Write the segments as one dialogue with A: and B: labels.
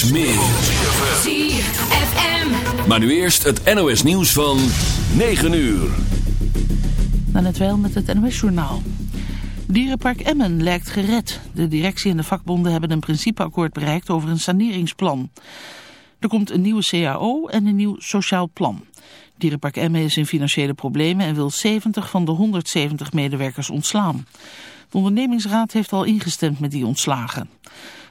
A: Straks meer.
B: ZFM.
A: Maar nu eerst het NOS nieuws van 9 uur.
C: Dan het wel met het NOS-journaal. Dierenpark Emmen lijkt gered. De directie en de vakbonden hebben een principeakkoord bereikt over een saneringsplan. Er komt een nieuwe CAO en een nieuw sociaal plan. Dierenpark Emmen is in financiële problemen en wil 70 van de 170 medewerkers ontslaan. De ondernemingsraad heeft al ingestemd met die ontslagen.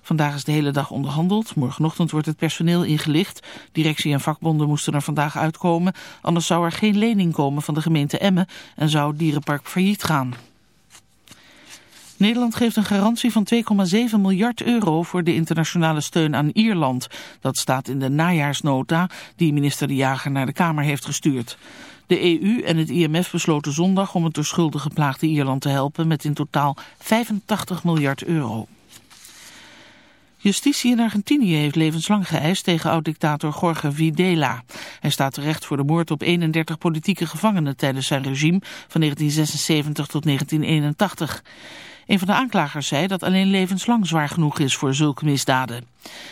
C: Vandaag is de hele dag onderhandeld. Morgenochtend wordt het personeel ingelicht. Directie en vakbonden moesten er vandaag uitkomen. Anders zou er geen lening komen van de gemeente Emmen en zou dierenpark failliet gaan. Nederland geeft een garantie van 2,7 miljard euro voor de internationale steun aan Ierland. Dat staat in de najaarsnota die minister De Jager naar de Kamer heeft gestuurd. De EU en het IMF besloten zondag om het door schulden geplaagde Ierland te helpen met in totaal 85 miljard euro. Justitie in Argentinië heeft levenslang geëist tegen oud-dictator Jorge Videla. Hij staat terecht voor de moord op 31 politieke gevangenen tijdens zijn regime van 1976 tot 1981. Een van de aanklagers zei dat alleen levenslang zwaar genoeg is voor zulke misdaden.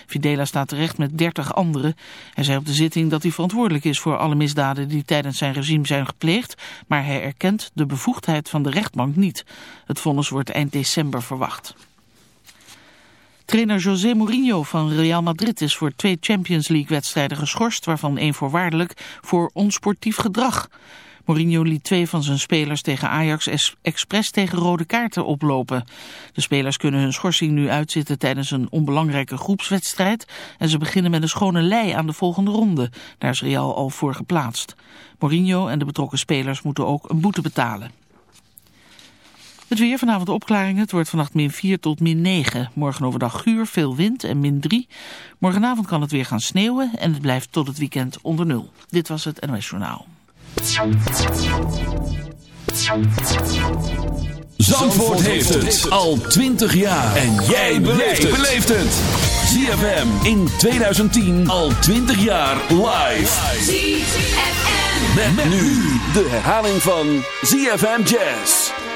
C: Videla staat terecht met 30 anderen. Hij zei op de zitting dat hij verantwoordelijk is voor alle misdaden die tijdens zijn regime zijn gepleegd, maar hij erkent de bevoegdheid van de rechtbank niet. Het vonnis wordt eind december verwacht. Trainer José Mourinho van Real Madrid is voor twee Champions League wedstrijden geschorst, waarvan één voorwaardelijk voor onsportief gedrag. Mourinho liet twee van zijn spelers tegen Ajax expres tegen rode kaarten oplopen. De spelers kunnen hun schorsing nu uitzitten tijdens een onbelangrijke groepswedstrijd en ze beginnen met een schone lei aan de volgende ronde. Daar is Real al voor geplaatst. Mourinho en de betrokken spelers moeten ook een boete betalen. Het weer vanavond opklaringen. Het wordt vannacht min 4 tot min 9. Morgen overdag guur, veel wind en min 3. Morgenavond kan het weer gaan sneeuwen en het blijft tot het weekend onder nul. Dit was het NOS Journaal.
A: Zandvoort heeft het al 20 jaar. En jij beleeft het. ZFM in 2010 al 20 jaar live.
B: ZFM.
A: Met, nu de herhaling van ZFM Jazz.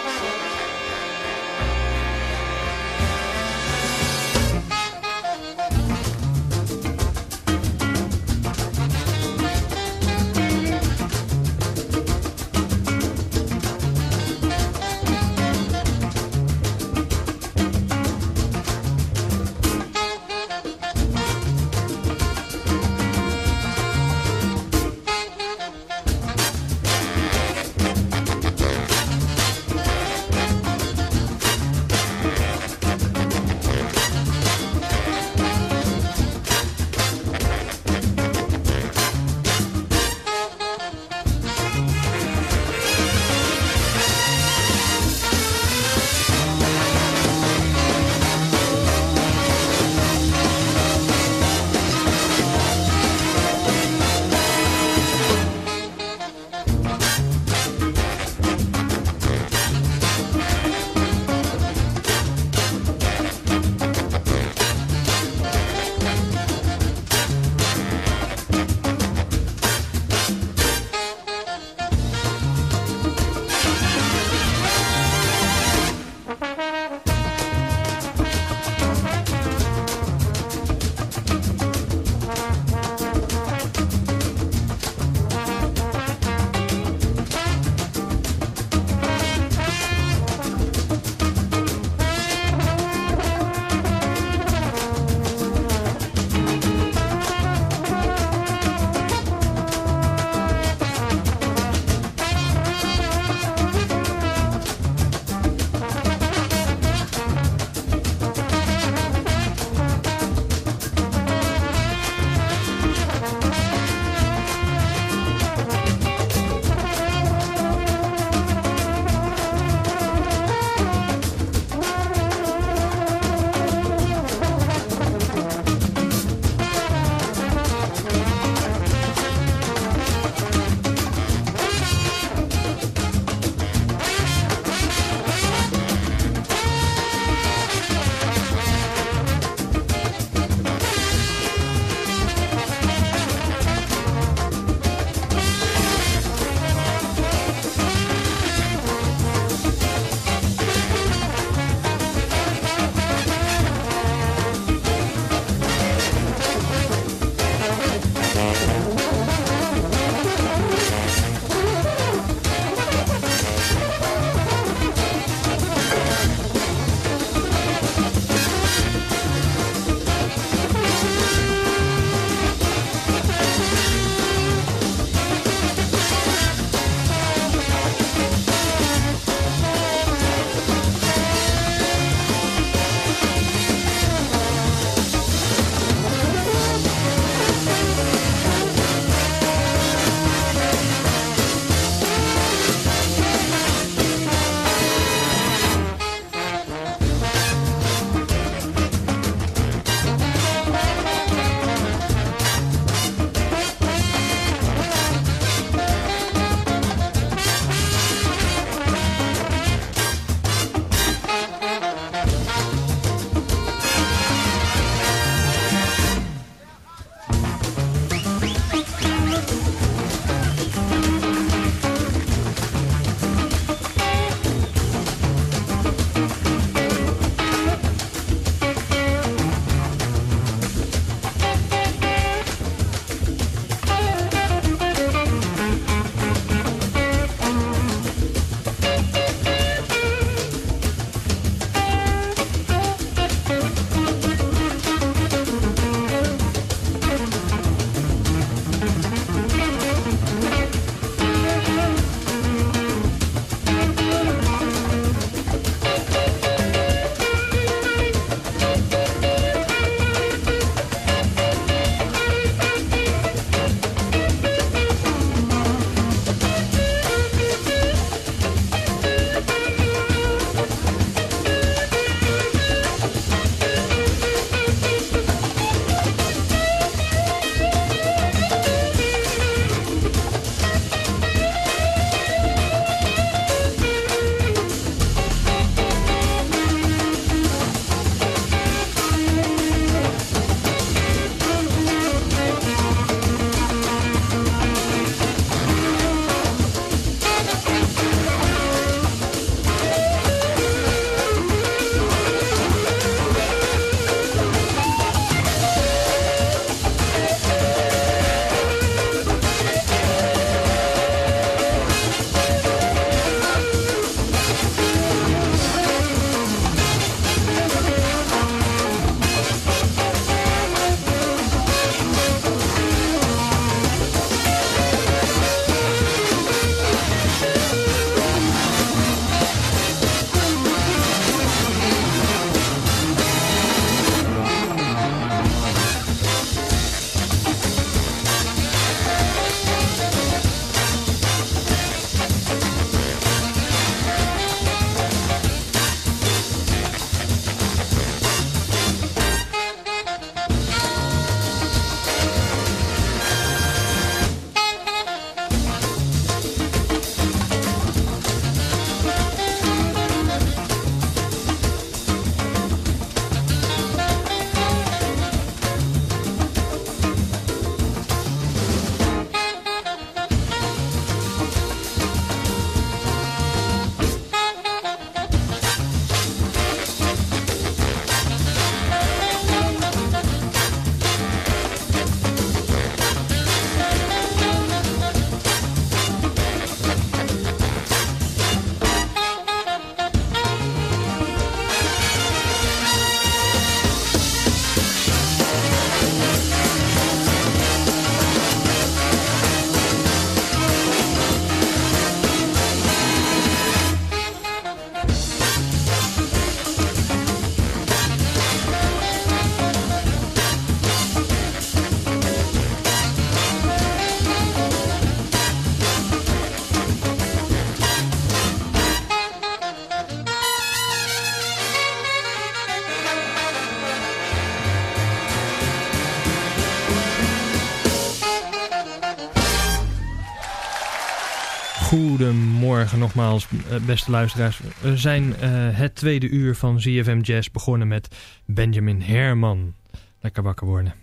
D: Goedemorgen nogmaals, eh, beste luisteraars. We zijn uh, het tweede uur van ZFM Jazz begonnen met Benjamin Herman. Lekker wakker worden.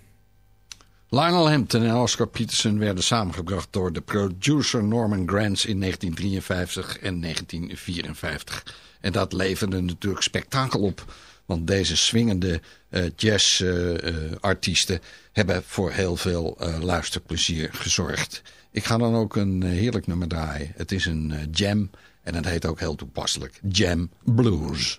E: Lionel Hampton en Oscar Peterson werden samengebracht door de producer Norman Granz in 1953 en 1954. En dat leverde natuurlijk spektakel op. Want deze swingende uh, jazzartiesten hebben voor heel veel luisterplezier gezorgd. Ik ga dan ook een heerlijk nummer draaien. Het is een jam en het heet ook heel toepasselijk. Jam Blues.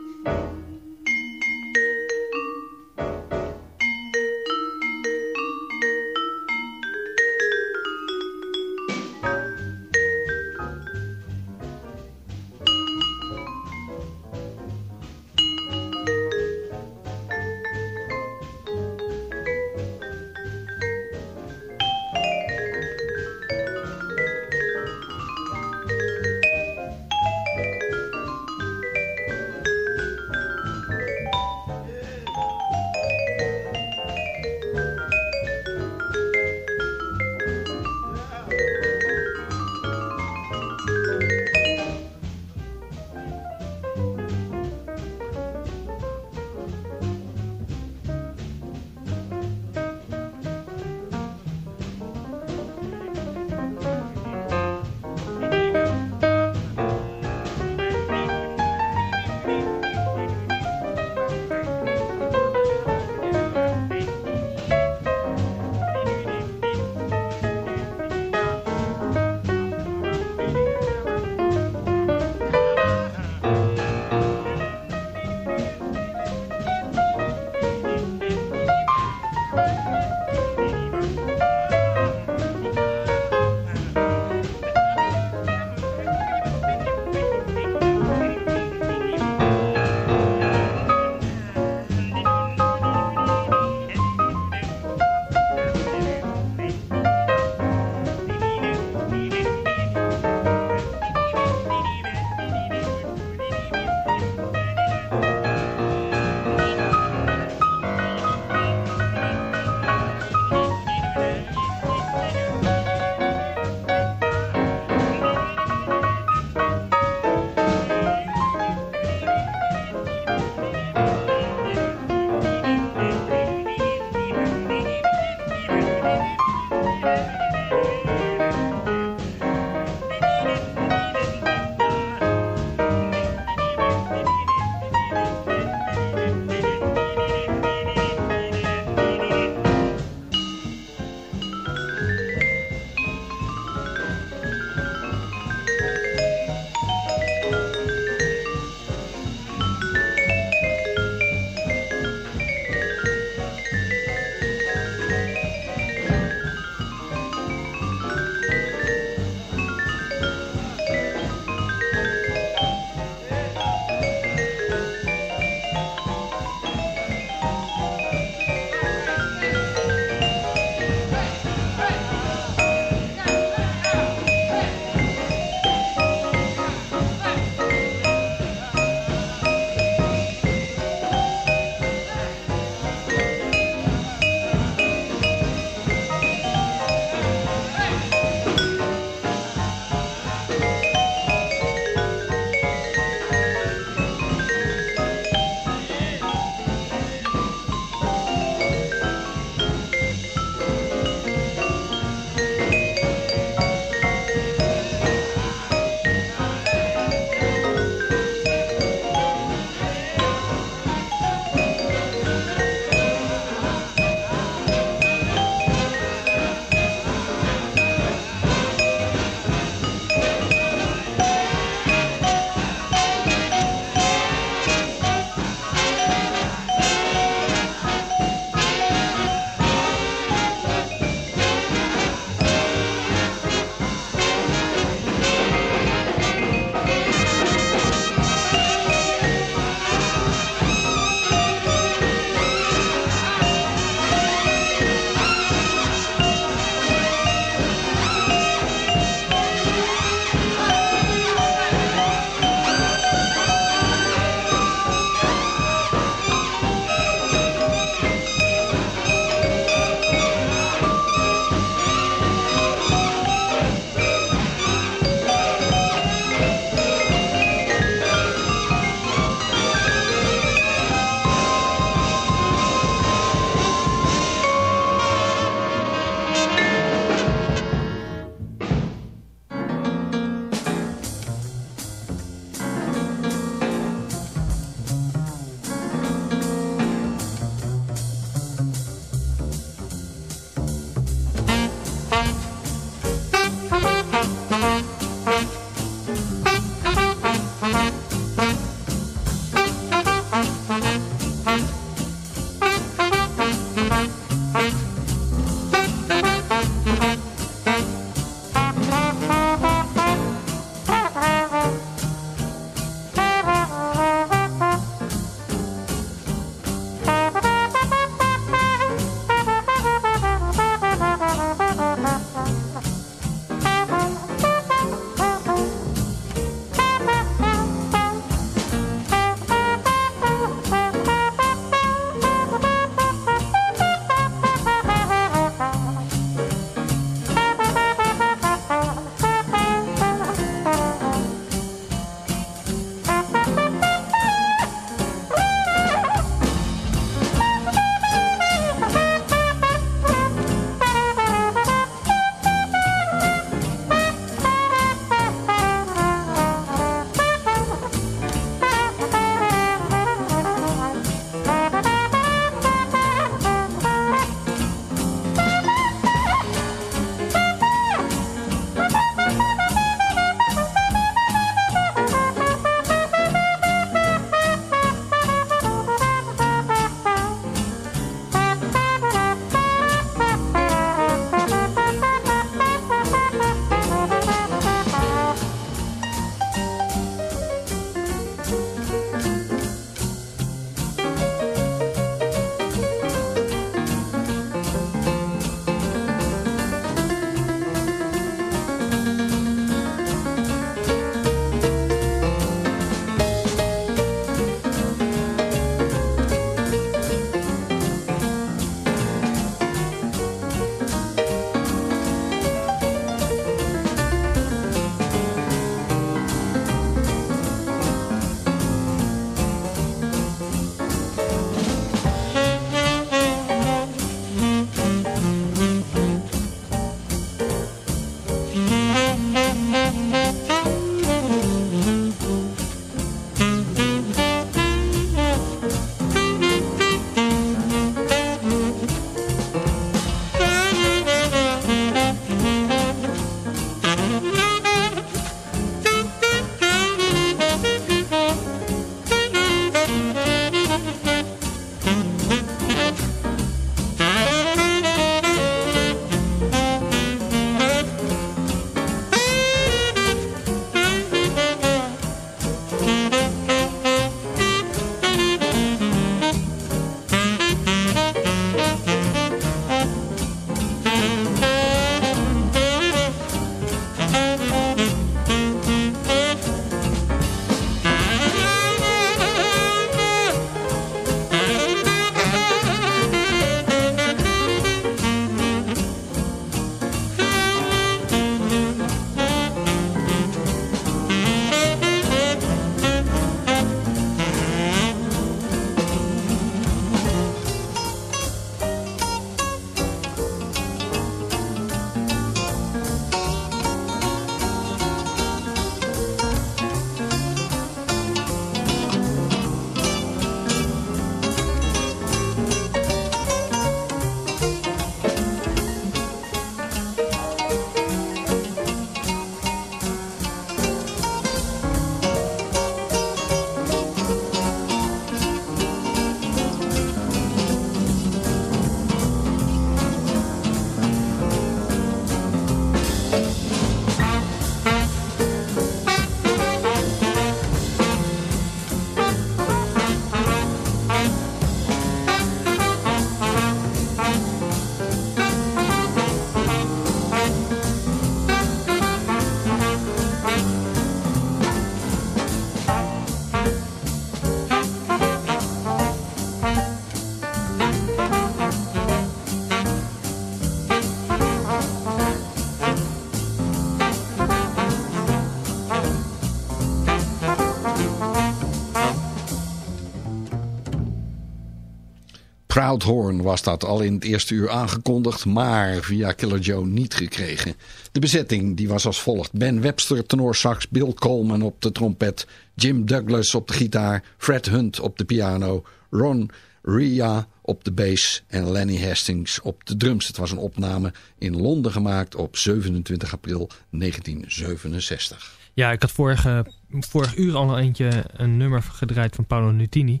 E: Crowdhorn was dat al in het eerste uur aangekondigd, maar via Killer Joe niet gekregen. De bezetting die was als volgt. Ben Webster tenorsax, Bill Coleman op de trompet, Jim Douglas op de gitaar, Fred Hunt op de piano, Ron Ria op de bass en Lenny Hastings op de drums. Het was een opname in Londen gemaakt op 27 april 1967.
D: Ja, ik had vorige, vorig uur al eentje een nummer gedraaid van Paolo Nutini.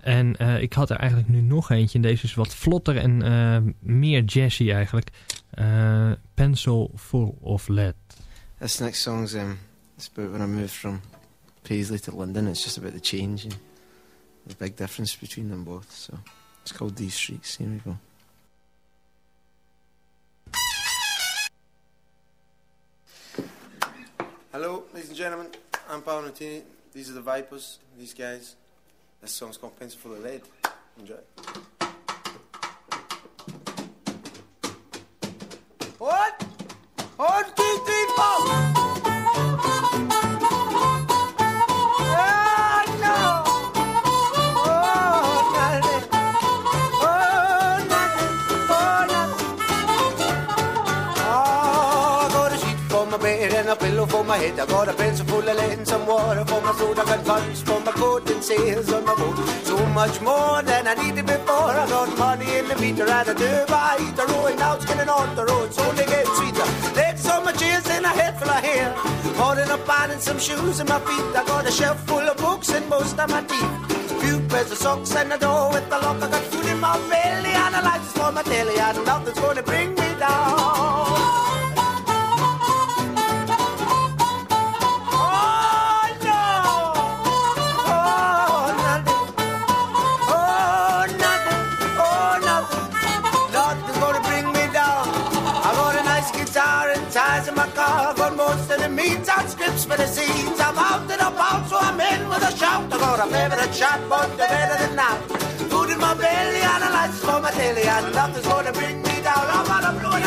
D: En uh, ik had er eigenlijk nu nog eentje. En deze is wat vlotter en uh, meer jazzy eigenlijk. Uh, Pencil Full of Lead.
F: This next song's um, it's about when I moved from Paisley to London. It's just about the change and the big difference between them both. So it's called These Streets. Here we go. Hello, ladies and gentlemen. I'm Paolo Nutini. These are the Vipers. These guys. This song's called Pencil Full of Lead. Enjoy. What? One, my head. I got a pencil full of lead and some water for my throat. I got funds for my coat and sails on my boat. So much more than I needed before. I got money in the meter and a derby eater. Rowing out, getting on the road. So they get sweeter. Legs on my chairs and a head full of hair. Holding a pan and some shoes in my feet. I got a shelf full of books and most of my teeth. Few pairs of socks and a door with the lock. I got food in my belly and a license for my telly. And nothing's gonna bring me down. The scripts for the scenes. I'm out and about, so I'm in with a shout. I got a favorite chat, but the better than that. Food in my belly and a lights for my daily, and nothing's gonna bring me down. I'm on a blue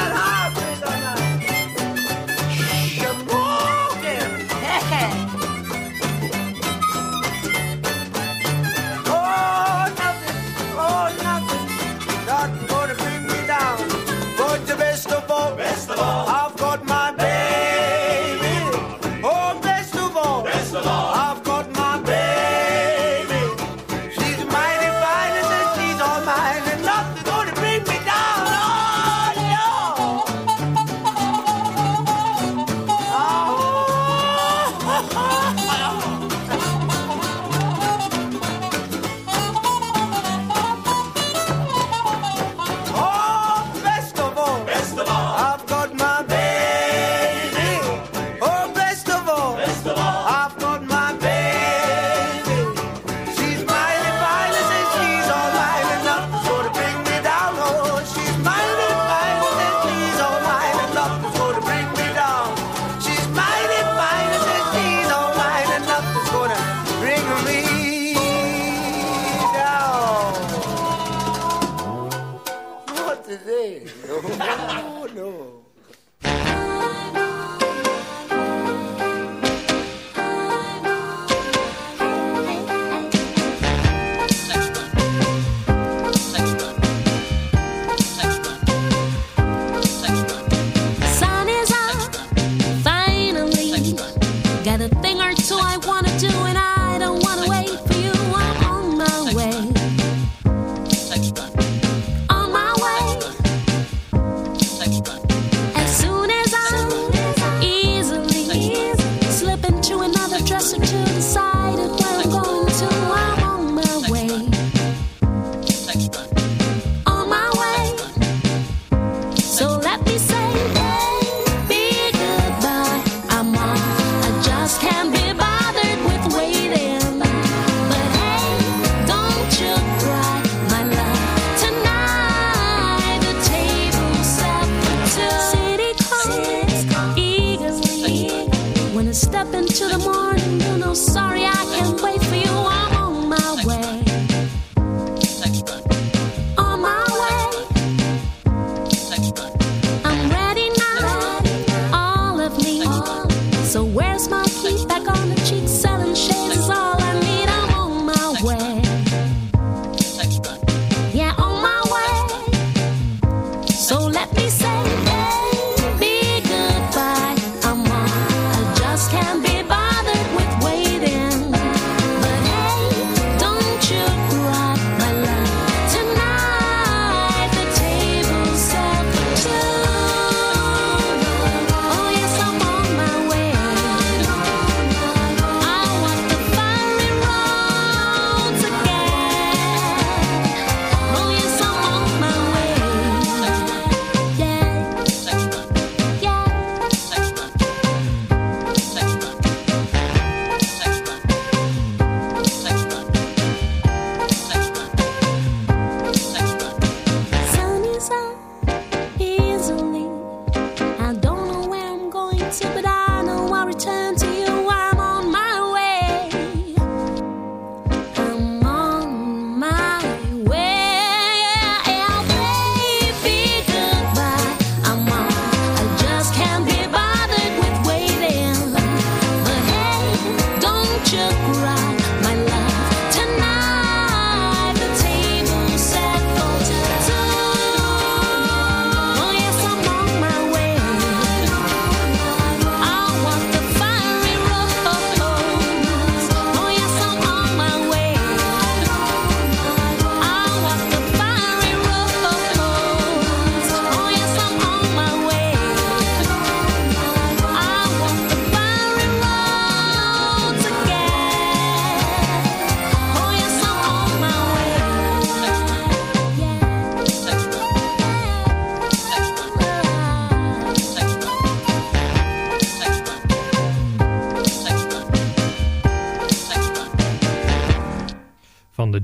F: To the
B: morning, you know, sorry I can't wait for you. I'm on my way.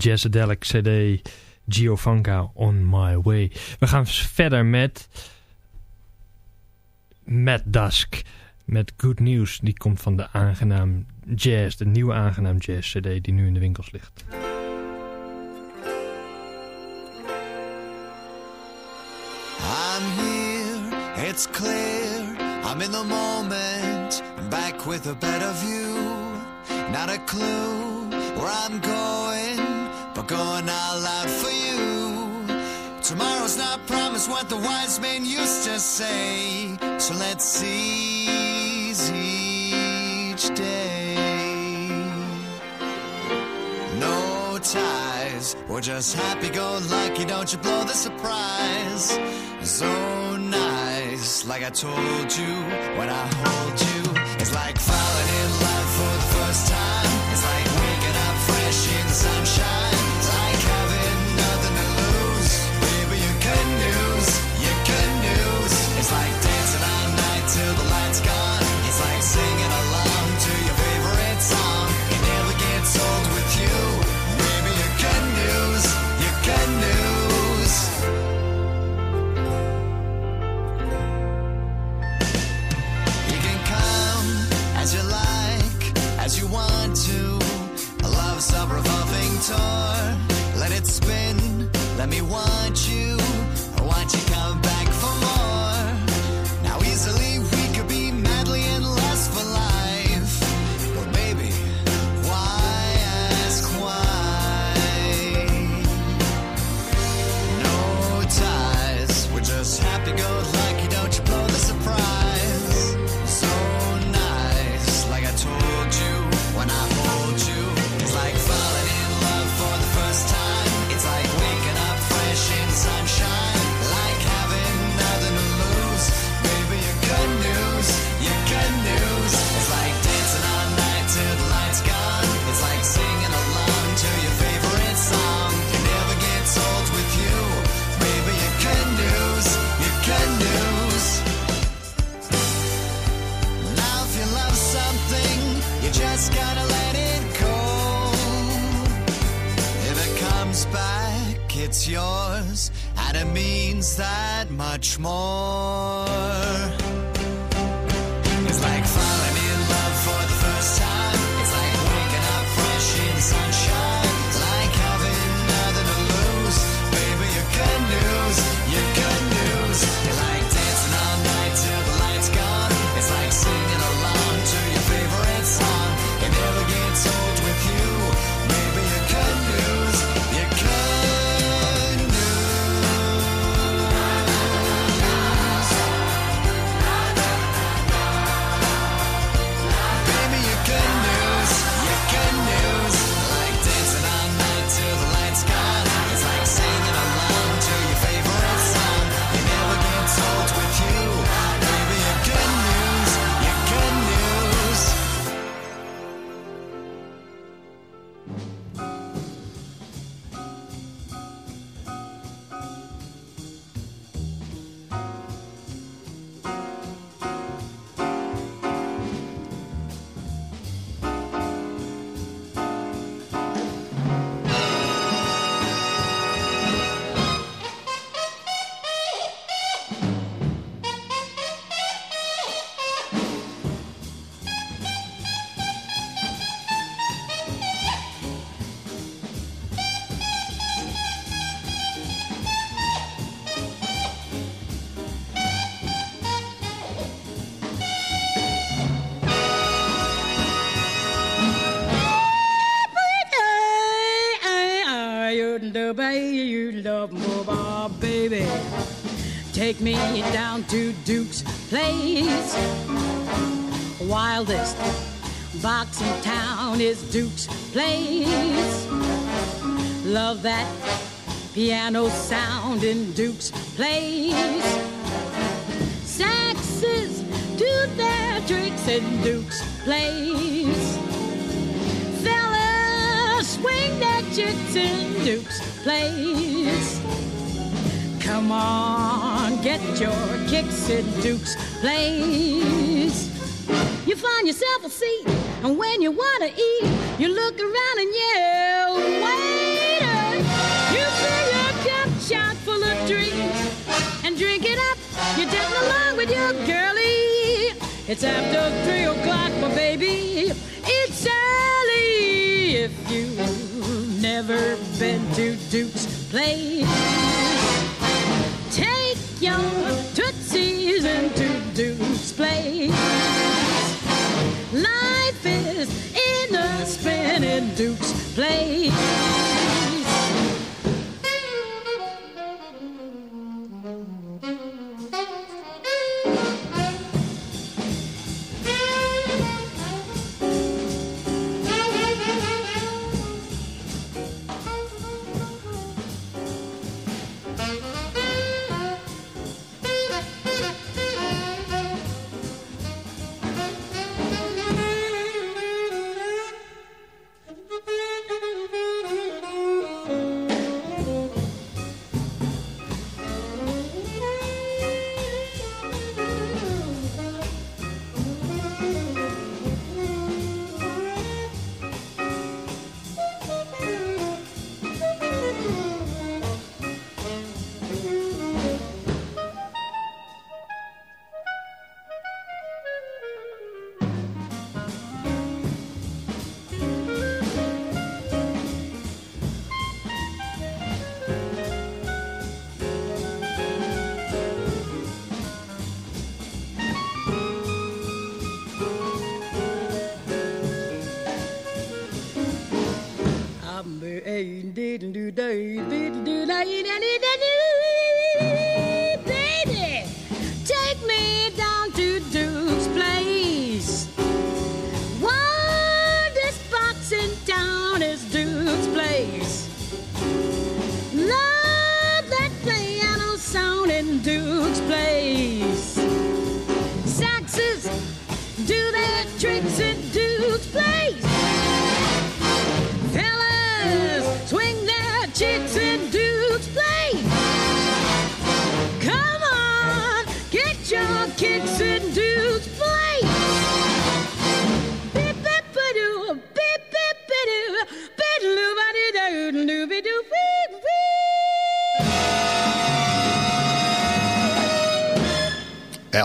D: Jazzadelic CD Giovanka On My Way. We gaan verder met Mad Dusk. Met Good News. Die komt van de aangenaam jazz, de nieuwe aangenaam jazz CD die nu in de winkels ligt.
G: I'm here, it's clear, I'm in the moment, back with a better view, not a clue where I'm going. Going all out for you. Tomorrow's not promised what the wise men used to say. So let's seize each day. No ties, we're just happy go lucky. Don't you blow the surprise. So nice, like I told you when I hold you. It's like falling in love for the first time. want to. Love's a revolving door. Let it spin. Let me want.
H: small take me down to Duke's place. Wildest box in town is Duke's place. Love that piano sound in Duke's place. Saxes do their tricks in Duke's place. Fellas swing their chicks in Duke's place. Come on get your kicks at Duke's Place. You find yourself a seat, and when you want to eat, you look around and yell, Waiter! You fill your cup shot full of drinks and drink it up. You're dancing along with your girlie. It's after three o'clock, my baby. It's early if you've never been to Duke's Place.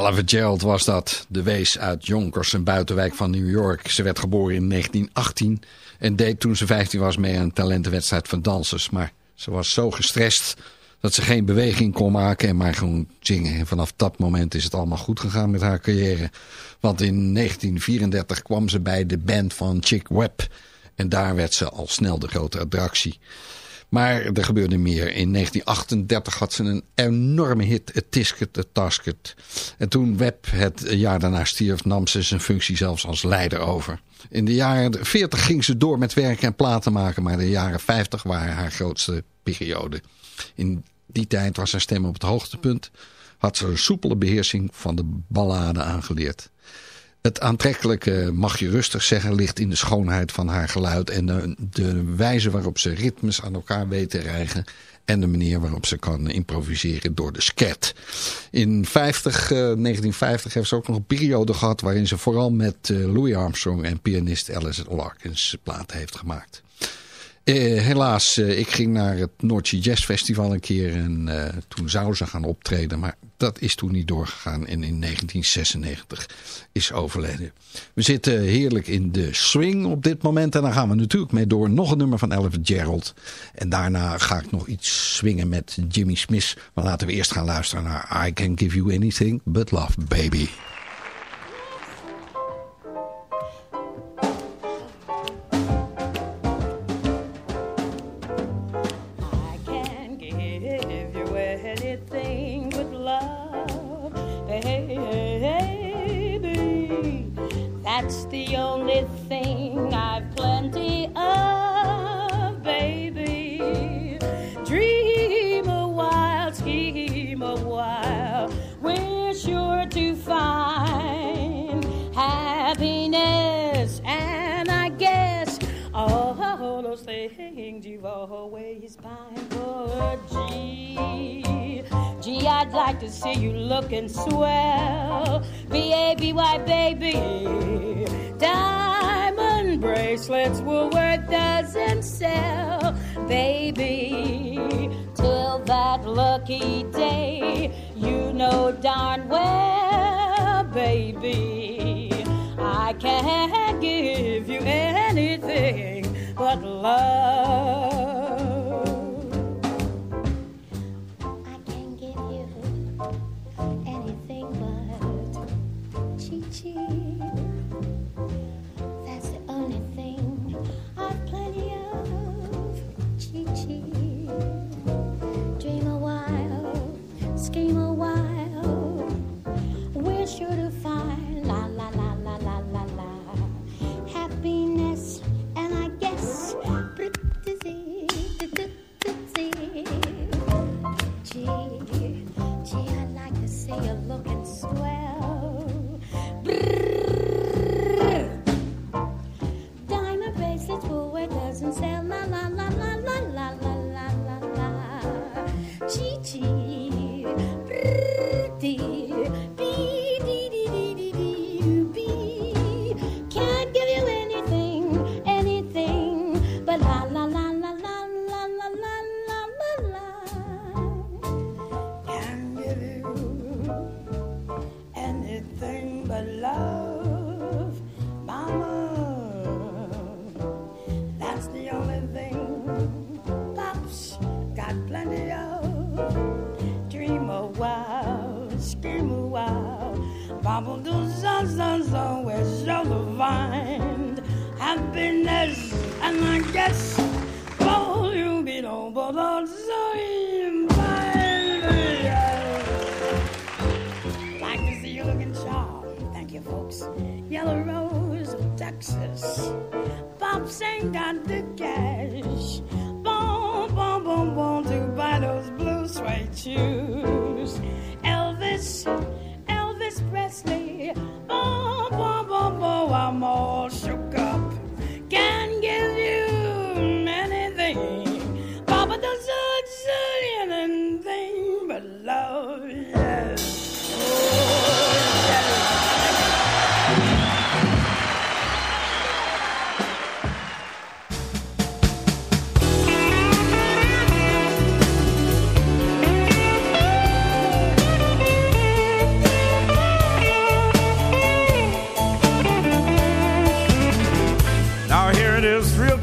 E: Ella Fitzgerald was dat, de wees uit Yonkers, een buitenwijk van New York. Ze werd geboren in 1918 en deed toen ze 15 was mee aan een talentenwedstrijd van dansers. Maar ze was zo gestrest dat ze geen beweging kon maken en maar gewoon zingen. En vanaf dat moment is het allemaal goed gegaan met haar carrière. Want in 1934 kwam ze bij de band van Chick Webb. En daar werd ze al snel de grote attractie. Maar er gebeurde meer. In 1938 had ze een enorme hit, A Tisket, A Tasket. En toen Webb het jaar daarna stierf, nam ze zijn functie zelfs als leider over. In de jaren 40 ging ze door met werken en platen maken, maar de jaren 50 waren haar grootste periode. In die tijd was haar stem op het hoogtepunt, had ze een soepele beheersing van de ballade aangeleerd. Het aantrekkelijke, mag je rustig zeggen, ligt in de schoonheid van haar geluid en de, wijze waarop ze ritmes aan elkaar weet te rijgen en de manier waarop ze kan improviseren door de scat. In 50, eh, 1950 heeft ze ook nog een periode gehad waarin ze vooral met eh, Louis Armstrong en pianist Alice Larkins platen heeft gemaakt. Eh, helaas, eh, ik ging naar het Noordse Jazz Festival een keer en eh, toen zou ze gaan optreden. Maar dat is toen niet doorgegaan en in 1996 is overleden. We zitten heerlijk in de swing op dit moment en daar gaan we natuurlijk mee door. Nog een nummer van Elvis Gerald. En daarna ga ik nog iets swingen met Jimmy Smith. Maar laten we eerst gaan luisteren naar I Can Give You Anything But Love Baby.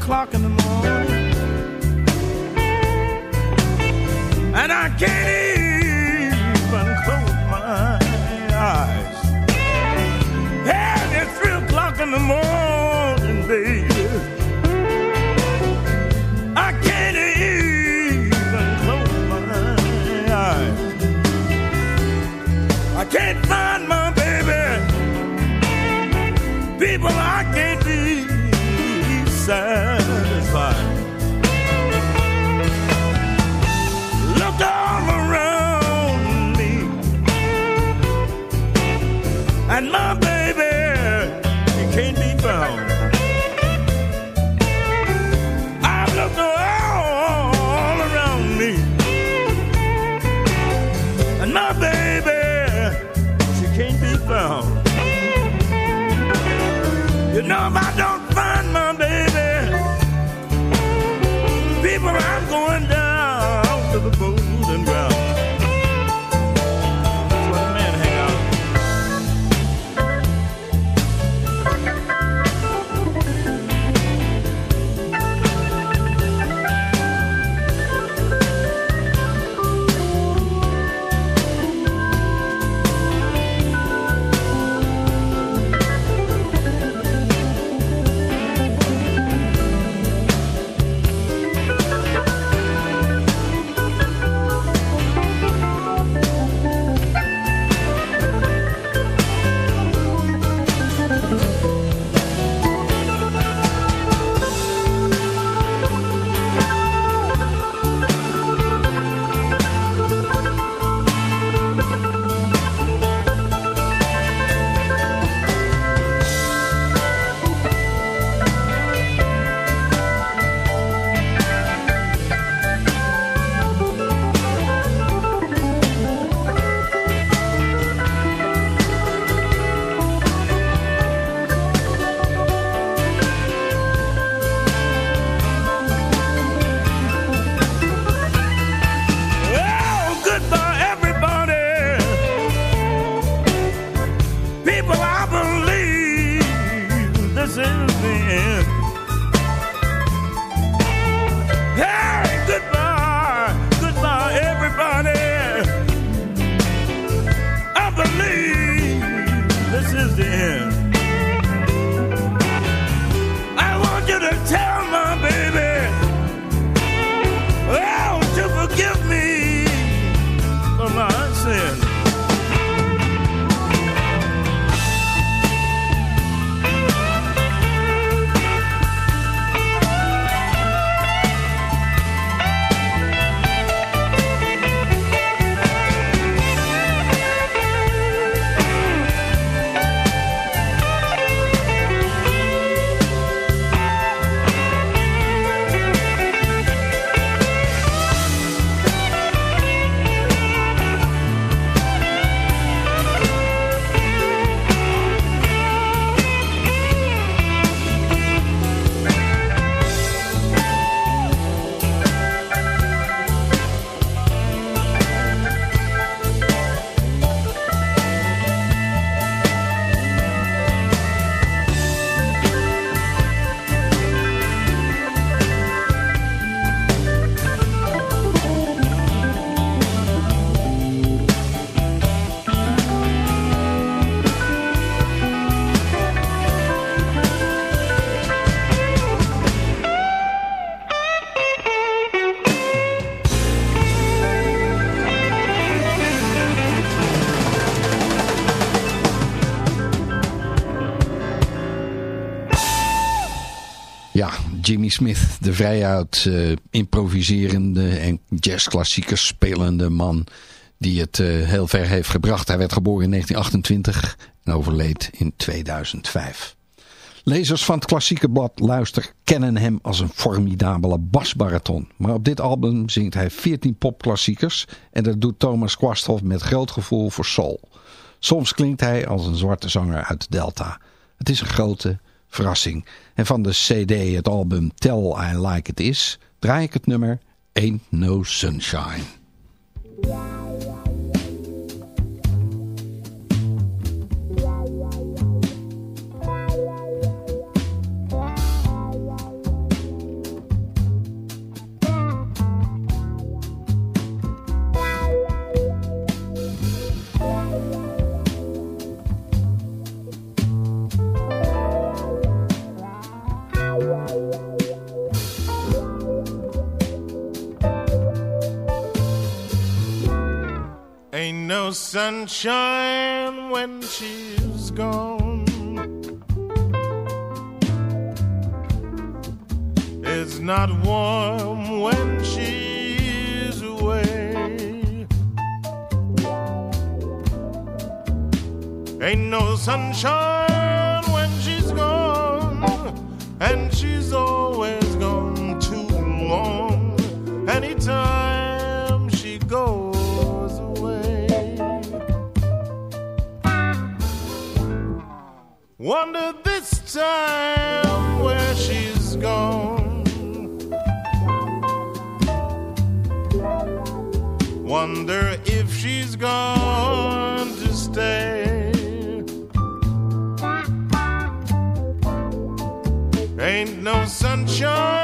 I: o'clock in the morning, and I can't even close my eyes. Yeah, it's three o'clock in the morning, baby. I can't even close my eyes. I can't find my baby. People I can't be
J: sad. Smith, de vrijuit uh, improviserende en jazzklassiekers spelende man die het uh, heel ver heeft gebracht. Hij werd geboren in 1928 en overleed in 2005. Lezers van het klassieke blad Luister kennen hem als een formidabele basbaraton. Maar op dit album zingt hij 14 popklassiekers en dat doet Thomas Kwasthoff met groot gevoel voor soul. Soms klinkt hij als een zwarte zanger uit de Delta. Het is een grote verrassing. En van de cd, het album Tell I Like It Is, draai ik het nummer Ain't No Sunshine. Sunshine when she's gone. It's not warm when she's away. Ain't no sunshine Wonder this time where she's gone. Wonder if she's gone to stay. Ain't no sunshine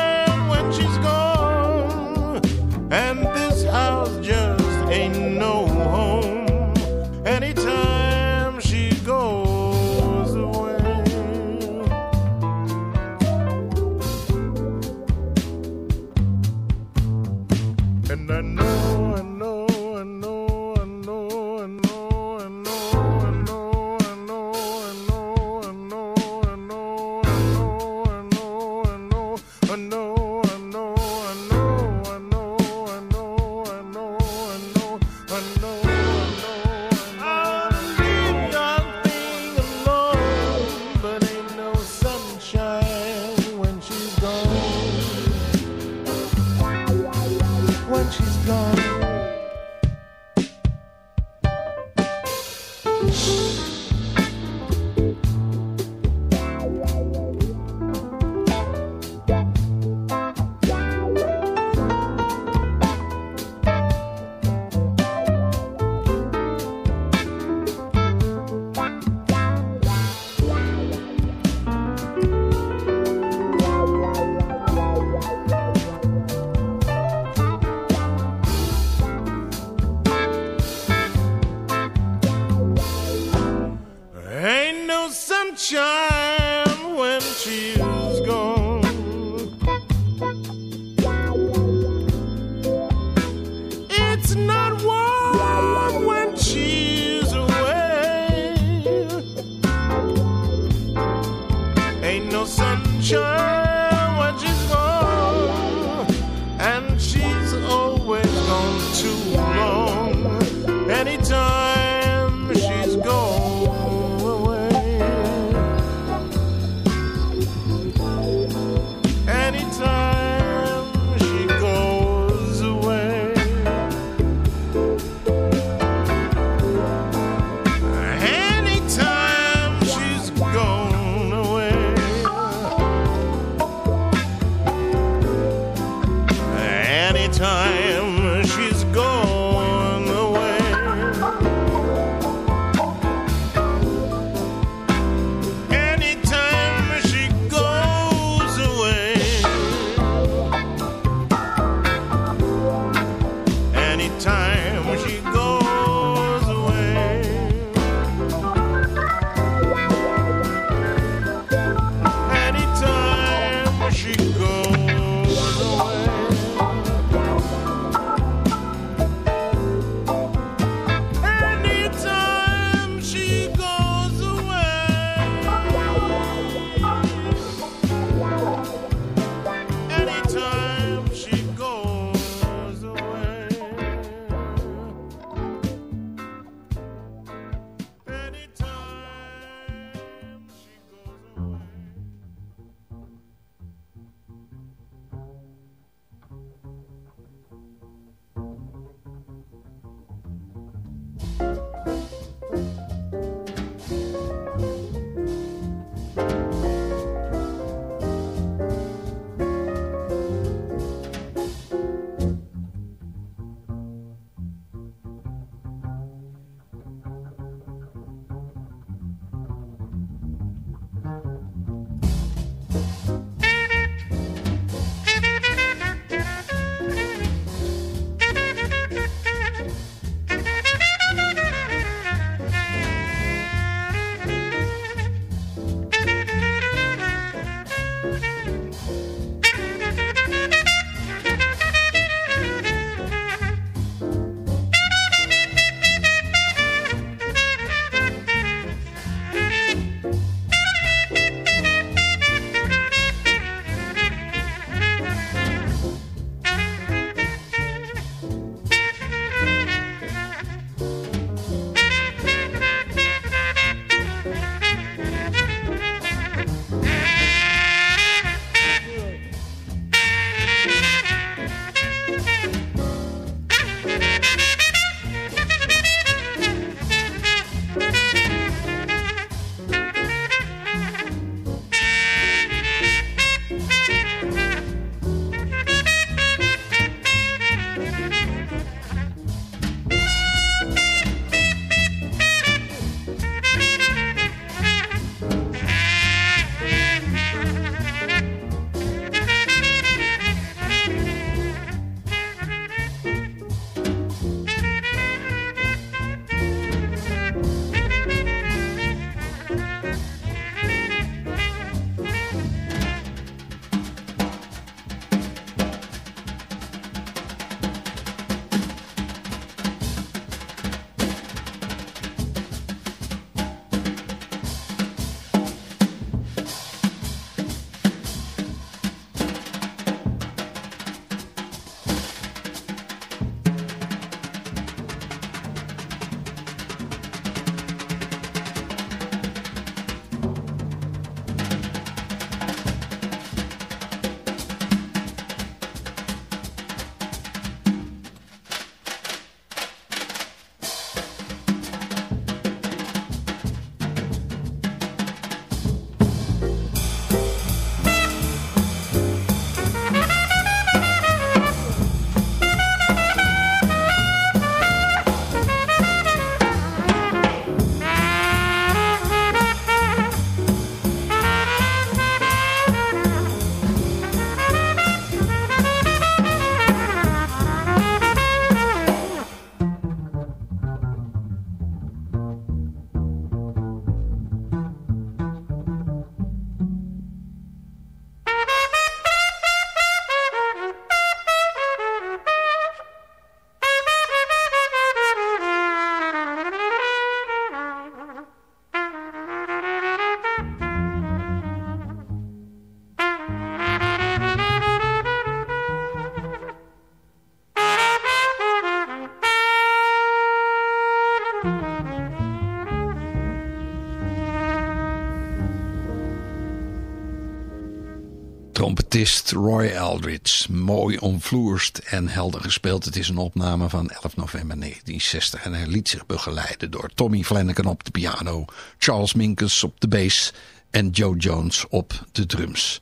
E: trompetist Roy Eldridge. Mooi omvloerst en helder gespeeld. Het is een opname van 11 november 1960 en hij liet zich begeleiden door Tommy Flanagan op de piano, Charles Minkus op de bass en Joe Jones op de drums.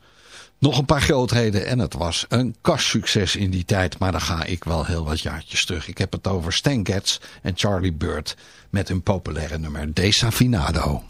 E: Nog een paar grootheden en het was een kastsucces in die tijd, maar dan ga ik wel heel wat jaartjes terug. Ik heb het over Stan Getz en Charlie Bird met hun populaire nummer Desafinado.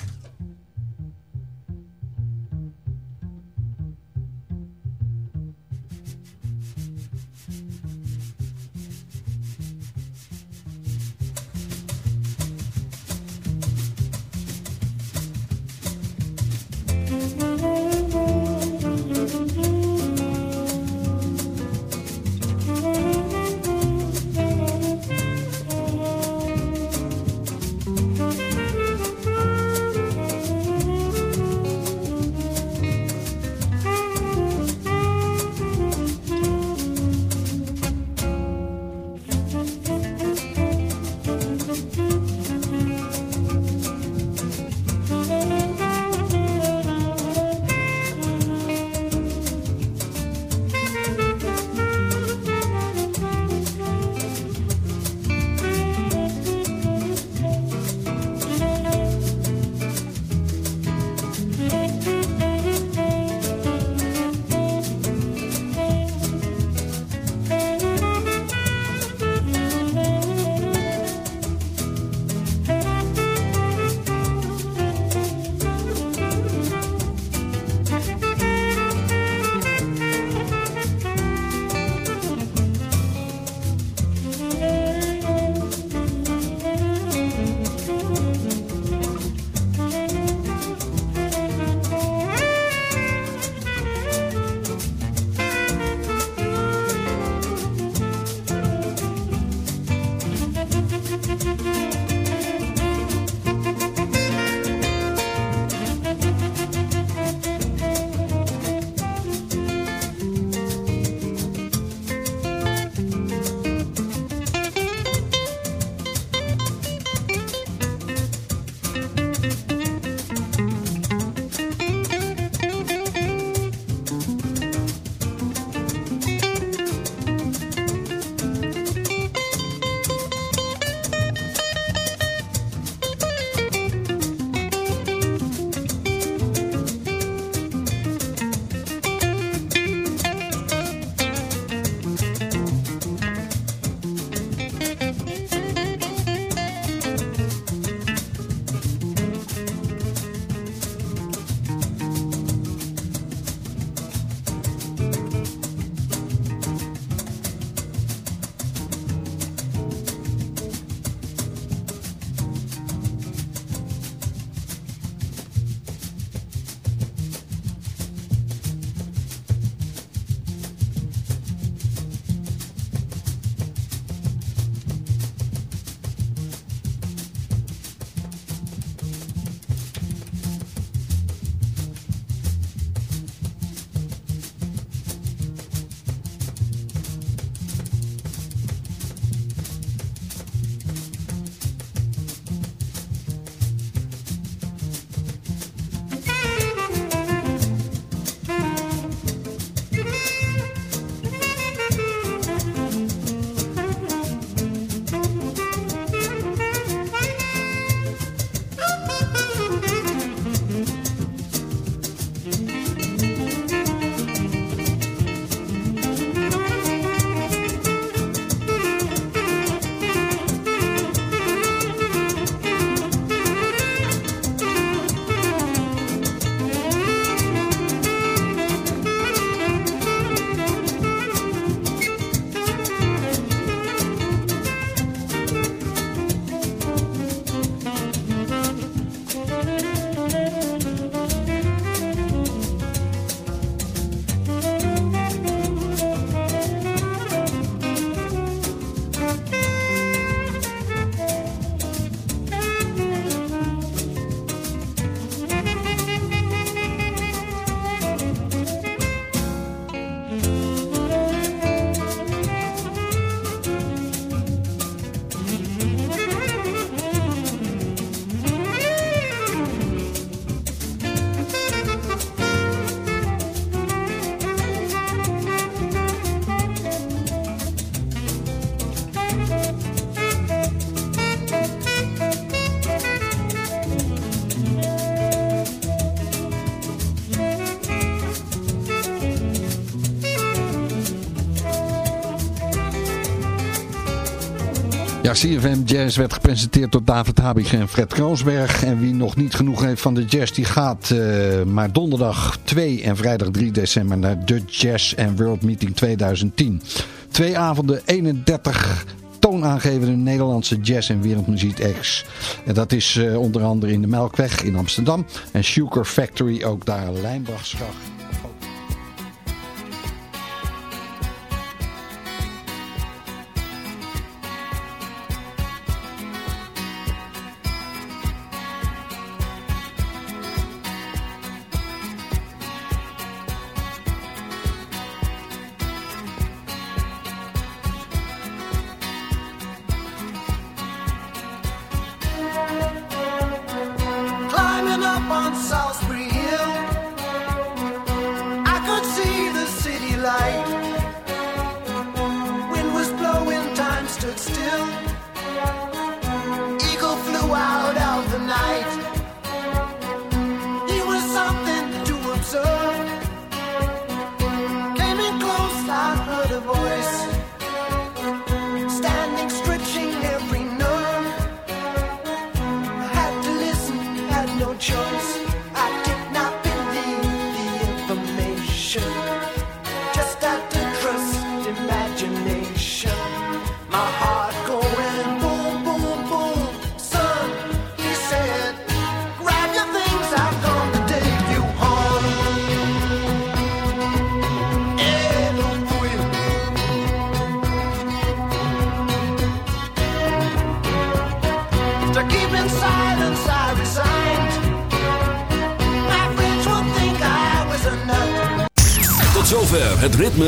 F: CFM Jazz werd gepresenteerd door David Habig en Fred Kroonsberg. En wie nog niet genoeg heeft van de jazz, die gaat uh, maar donderdag 2 en vrijdag 3 december naar de Jazz and World Meeting 2010. Twee avonden, 31 toonaangevende Nederlandse jazz- en wereldmuziek acts. En dat is uh, onder andere in de Melkweg in Amsterdam. En Sugar Factory ook daar, Lijnbachsgracht.